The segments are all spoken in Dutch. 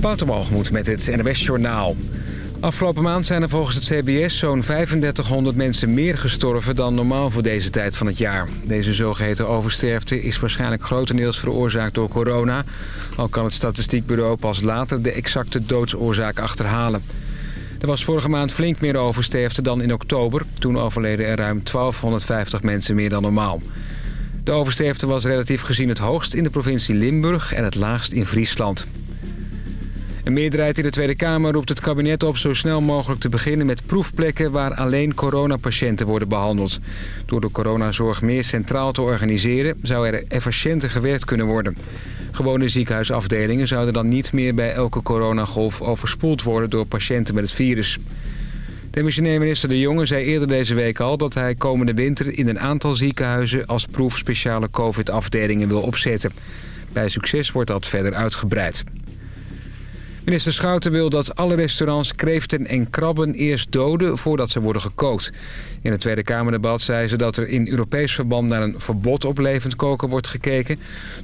Waterbalgemoed met het NWS Journaal. Afgelopen maand zijn er volgens het CBS zo'n 3500 mensen meer gestorven dan normaal voor deze tijd van het jaar. Deze zogeheten oversterfte is waarschijnlijk grotendeels veroorzaakt door corona. Al kan het statistiekbureau pas later de exacte doodsoorzaak achterhalen. Er was vorige maand flink meer oversterfte dan in oktober. Toen overleden er ruim 1250 mensen meer dan normaal. De oversterfte was relatief gezien het hoogst in de provincie Limburg en het laagst in Friesland. Een meerderheid in de Tweede Kamer roept het kabinet op zo snel mogelijk te beginnen met proefplekken waar alleen coronapatiënten worden behandeld. Door de coronazorg meer centraal te organiseren zou er efficiënter gewerkt kunnen worden. Gewone ziekenhuisafdelingen zouden dan niet meer bij elke coronagolf overspoeld worden door patiënten met het virus. Demissionair minister De Jonge zei eerder deze week al dat hij komende winter in een aantal ziekenhuizen als proef speciale covid-afdelingen wil opzetten. Bij succes wordt dat verder uitgebreid. Minister Schouten wil dat alle restaurants kreeften en krabben eerst doden voordat ze worden gekookt. In het Tweede Kamerdebat zei ze dat er in Europees verband naar een verbod op levend koken wordt gekeken.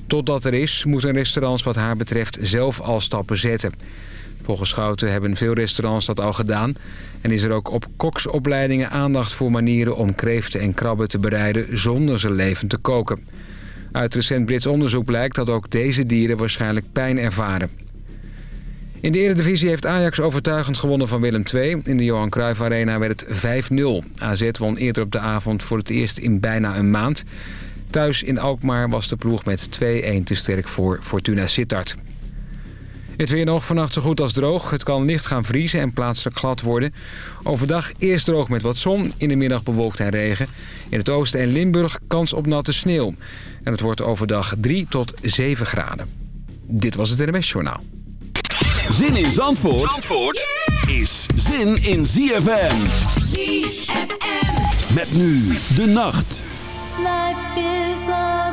Totdat er is, moeten restaurants wat haar betreft zelf al stappen zetten. Volgens Schouten hebben veel restaurants dat al gedaan. En is er ook op koksopleidingen aandacht voor manieren om kreeften en krabben te bereiden zonder ze levend te koken. Uit recent Brits onderzoek blijkt dat ook deze dieren waarschijnlijk pijn ervaren. In de Eredivisie heeft Ajax overtuigend gewonnen van Willem II. In de Johan Cruijff Arena werd het 5-0. AZ won eerder op de avond voor het eerst in bijna een maand. Thuis in Alkmaar was de ploeg met 2-1 te sterk voor Fortuna Sittard. Het weer nog vannacht zo goed als droog. Het kan licht gaan vriezen en plaatselijk glad worden. Overdag eerst droog met wat zon, in de middag bewolkt en regen. In het oosten en Limburg kans op natte sneeuw. En het wordt overdag 3 tot 7 graden. Dit was het NMS Journaal. Zin in Zandvoort, Zandvoort is zin in ZFM. ZFM. Met nu de nacht. Life is a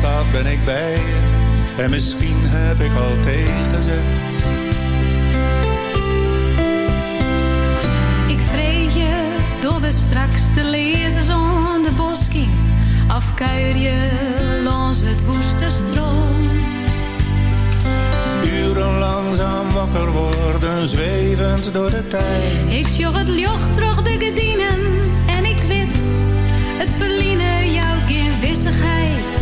staat ben ik bij je. En misschien heb ik al tegenzet. Ik vreet je door we straks te lezen zonder bosking. Afkuier je langs het woeste stroom. Uren langzaam wakker worden, zwevend door de tijd. Ik sjoch het joch terug de gedienen en ik wit. Het verliezen jouw geen.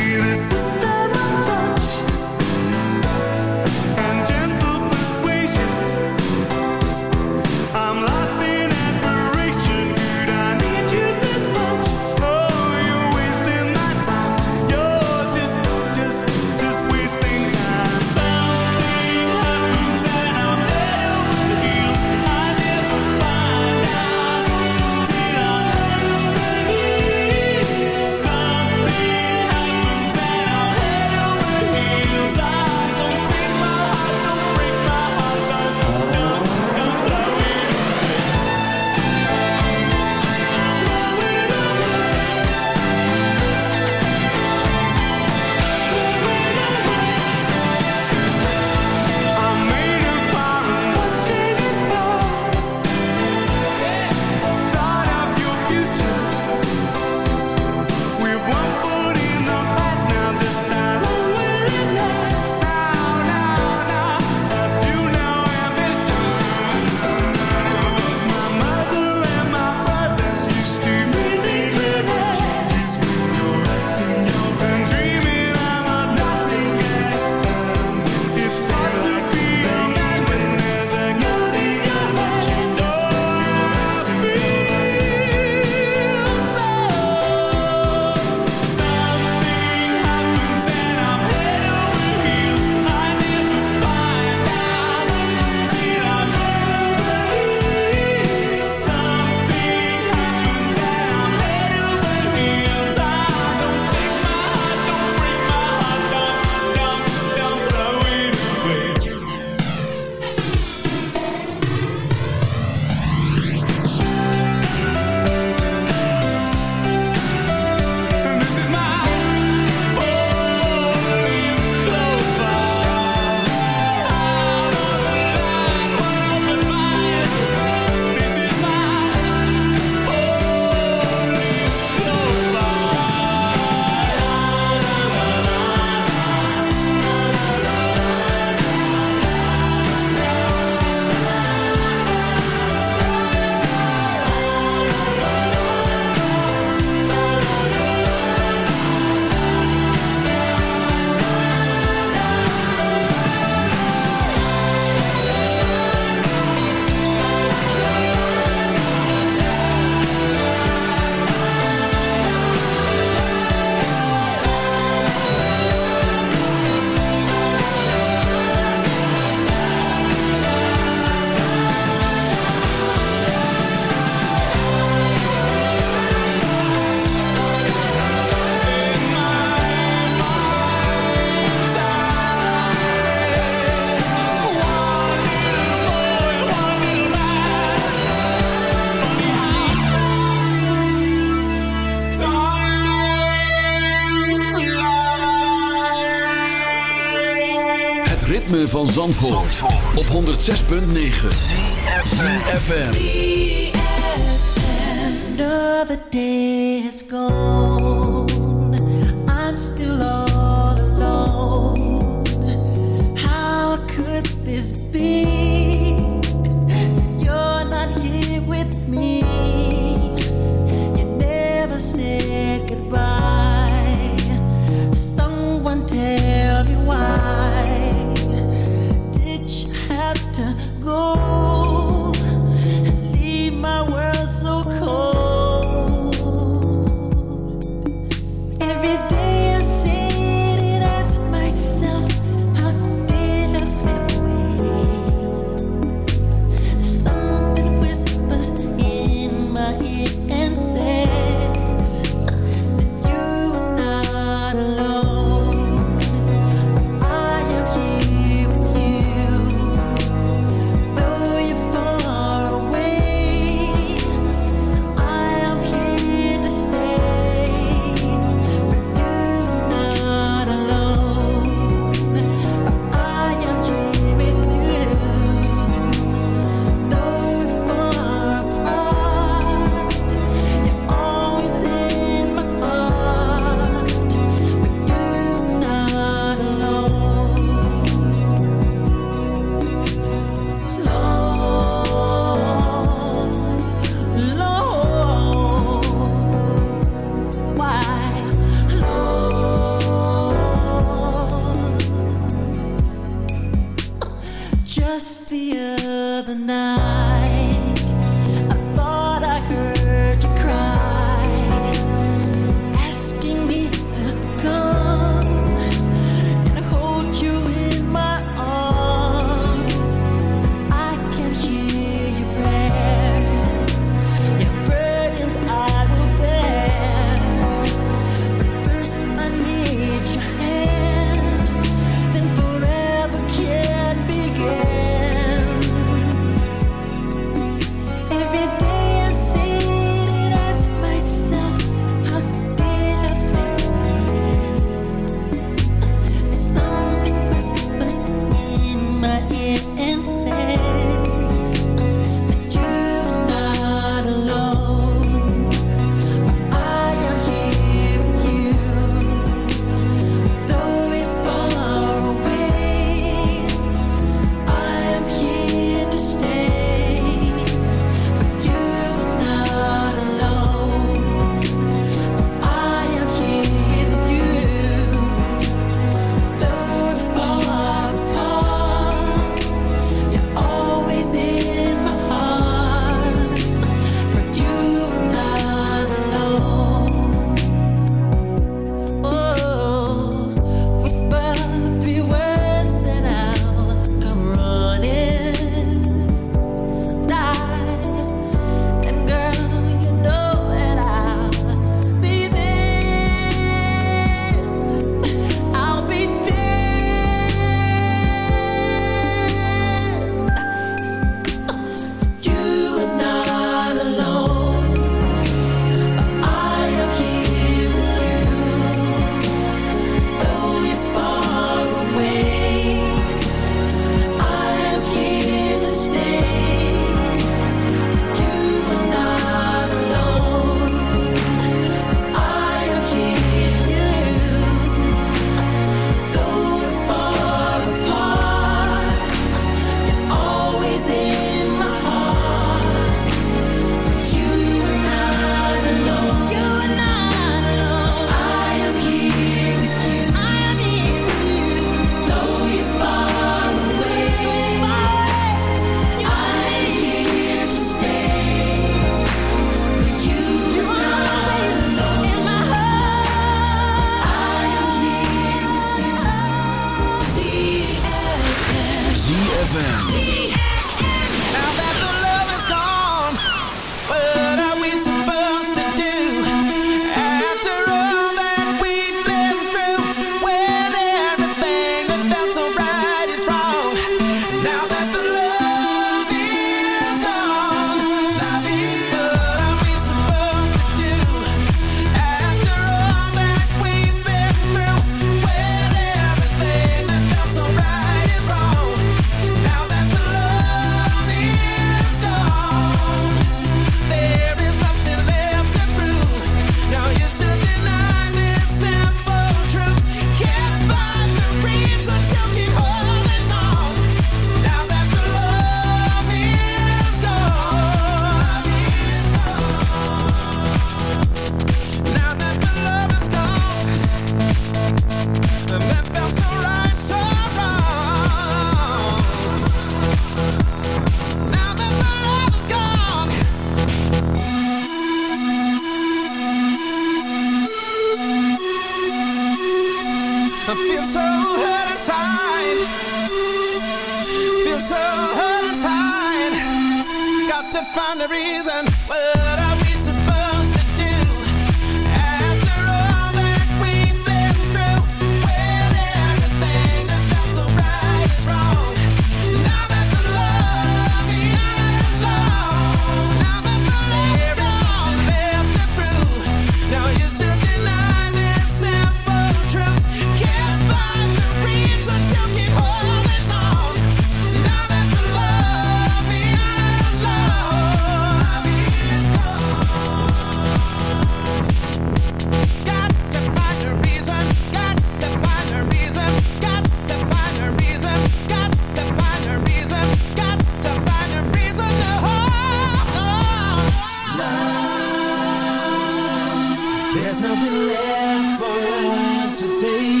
nothing left for us to say.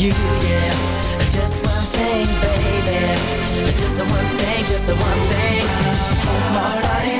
you, yeah. Just one thing, baby. Just one thing, just one thing. Hold my body.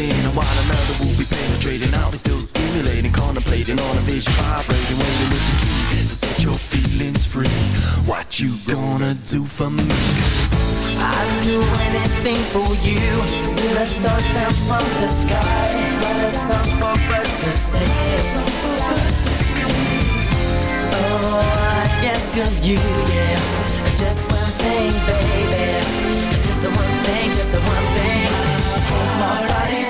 within And while another will be penetrating. I'll be still stimulating, contemplating On a vision vibrating, waiting with the key To set your feelings free. What you gonna do for me? Cause I'd do anything for you. Still a star down from the sky But it's song for us to sing. Oh, I ask of you, yeah. Just one thing, baby. Just one thing, just one thing. My body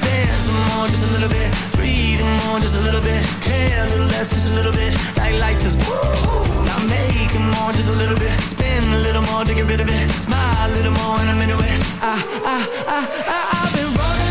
I'm dancing more, just a little bit. Breathing more, just a little bit. Care a little less, just a little bit. Like life is woo. Not making more, just a little bit. Spin a little more to get rid of it. Smile a little more, and I'm into it. I, I, I, I, I've been running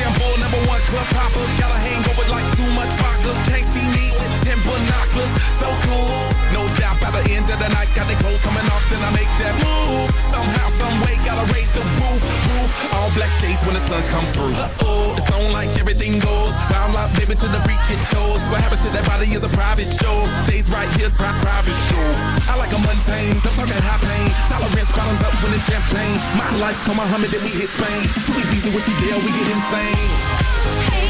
shampoo, number one club hopper. Got a hangover like too much vodka. Can't see me with ten binoculars. So cool, no doubt. By the end of the night, got the clothes coming off, then I make that move. Gotta raise the roof, roof. All black shades when the sun come through. Uh oh, it's on like everything goes. Round like baby to the freak it shows. What happens to that body is a private show. Stays right here, pri- private show. I like a mundane, don't talk that high pain. Tolerance bottoms up when it's champagne. My life, come Muhammad, then we hit Spain. Too easy with you, deal, we get insane. Hey,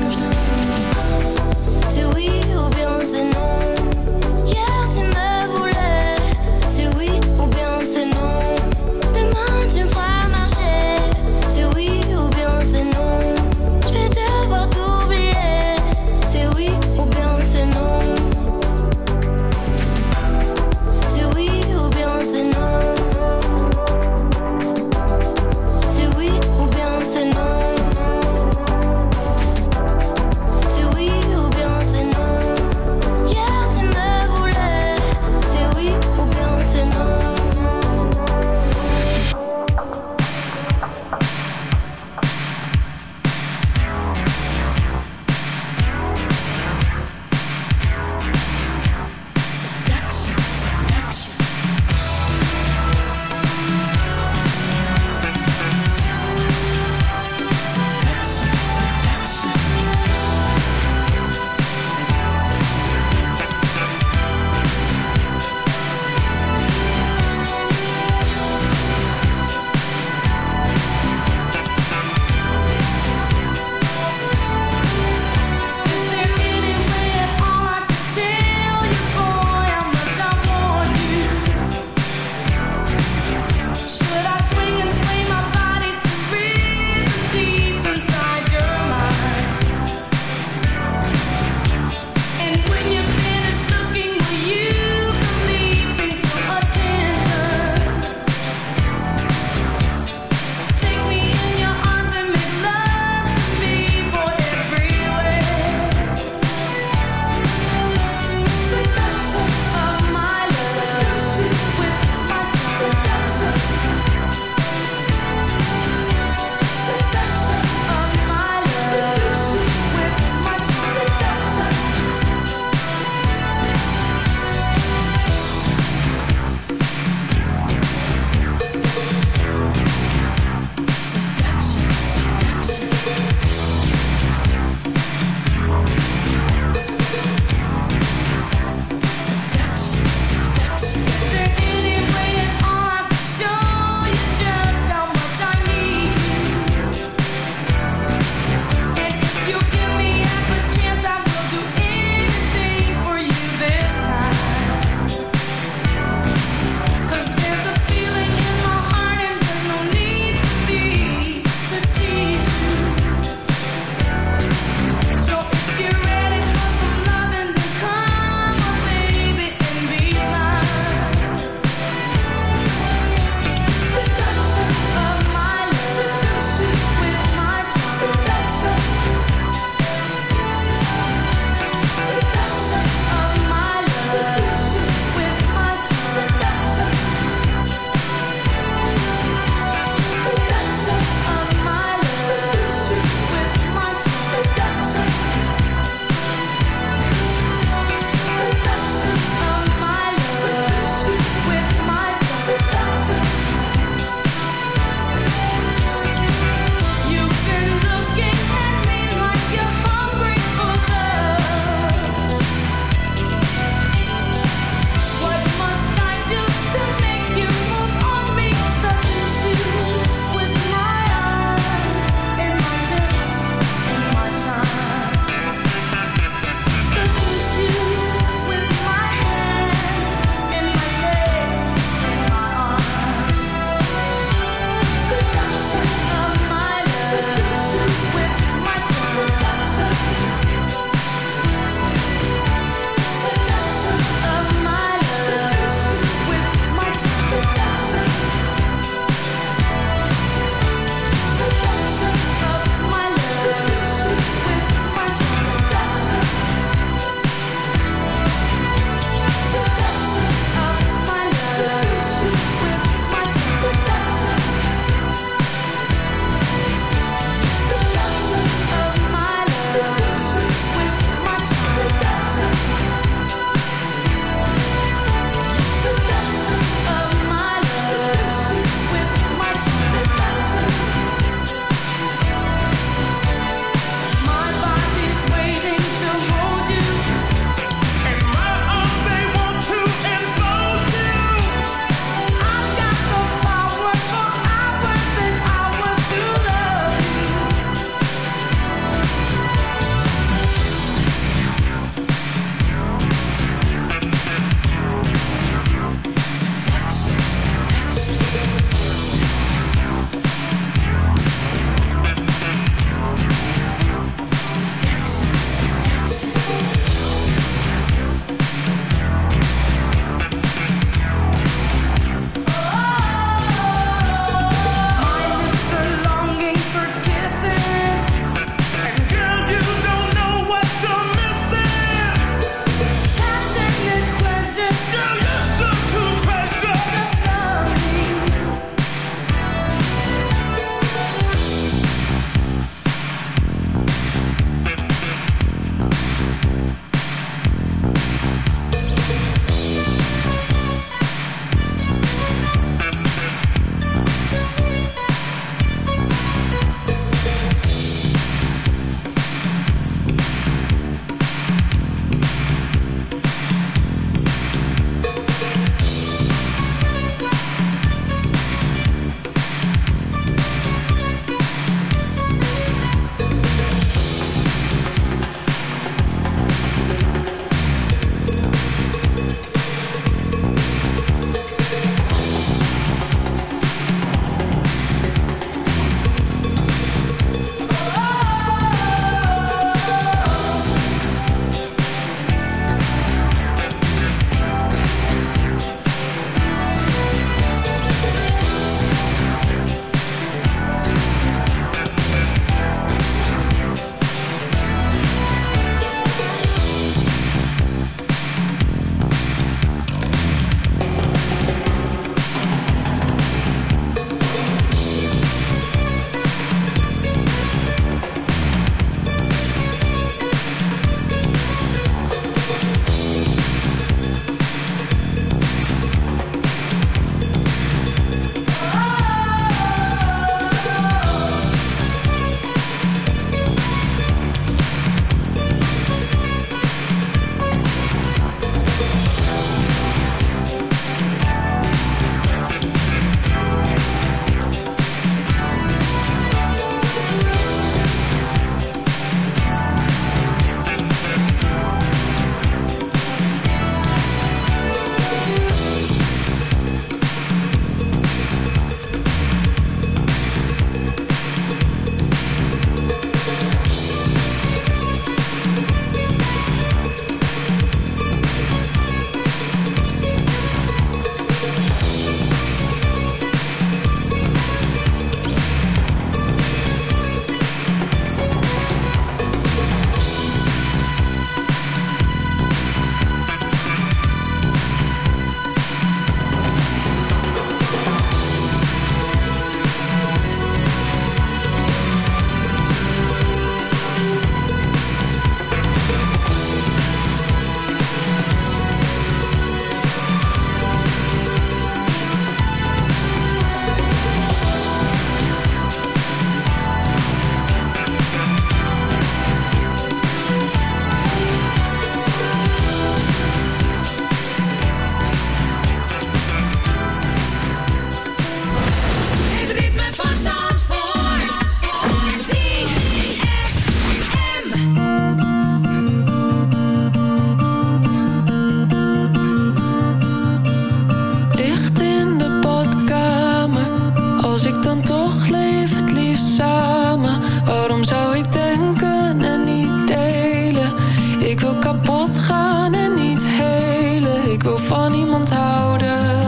kapot gaan en niet helen. Ik wil van iemand houden.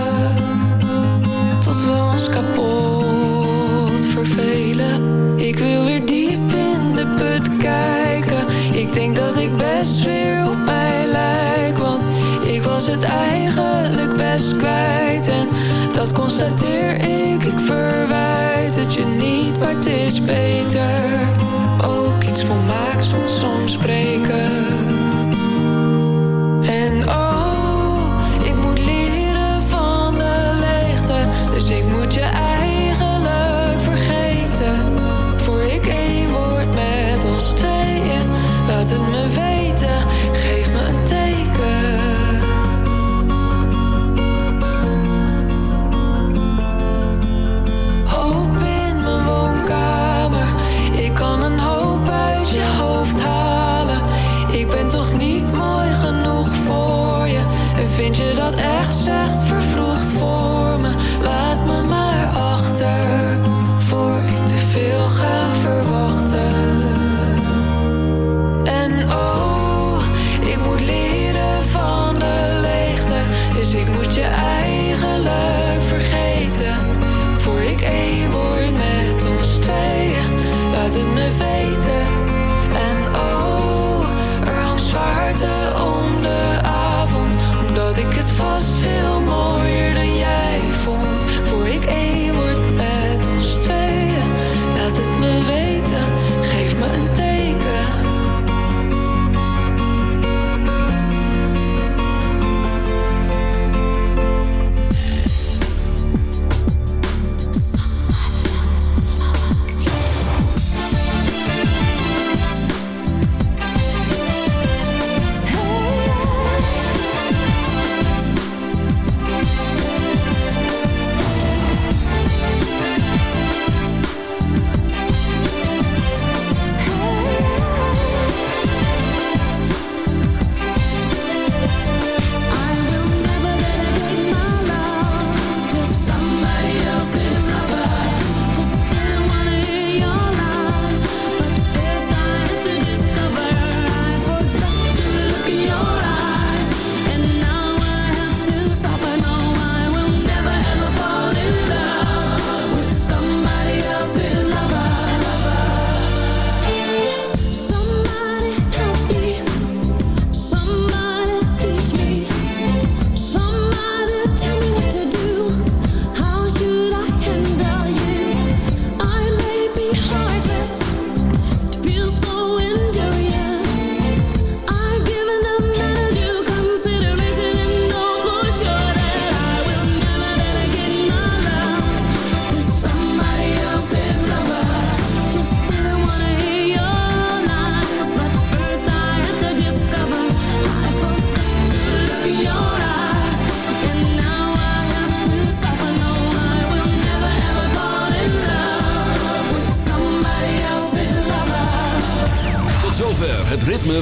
Tot we ons kapot vervelen. Ik wil weer diep in de put kijken. Ik denk dat ik best weer op mij lijk. Want ik was het eigenlijk best kwijt. En dat constateer ik. Ik verwijt het je niet, maar het is beter.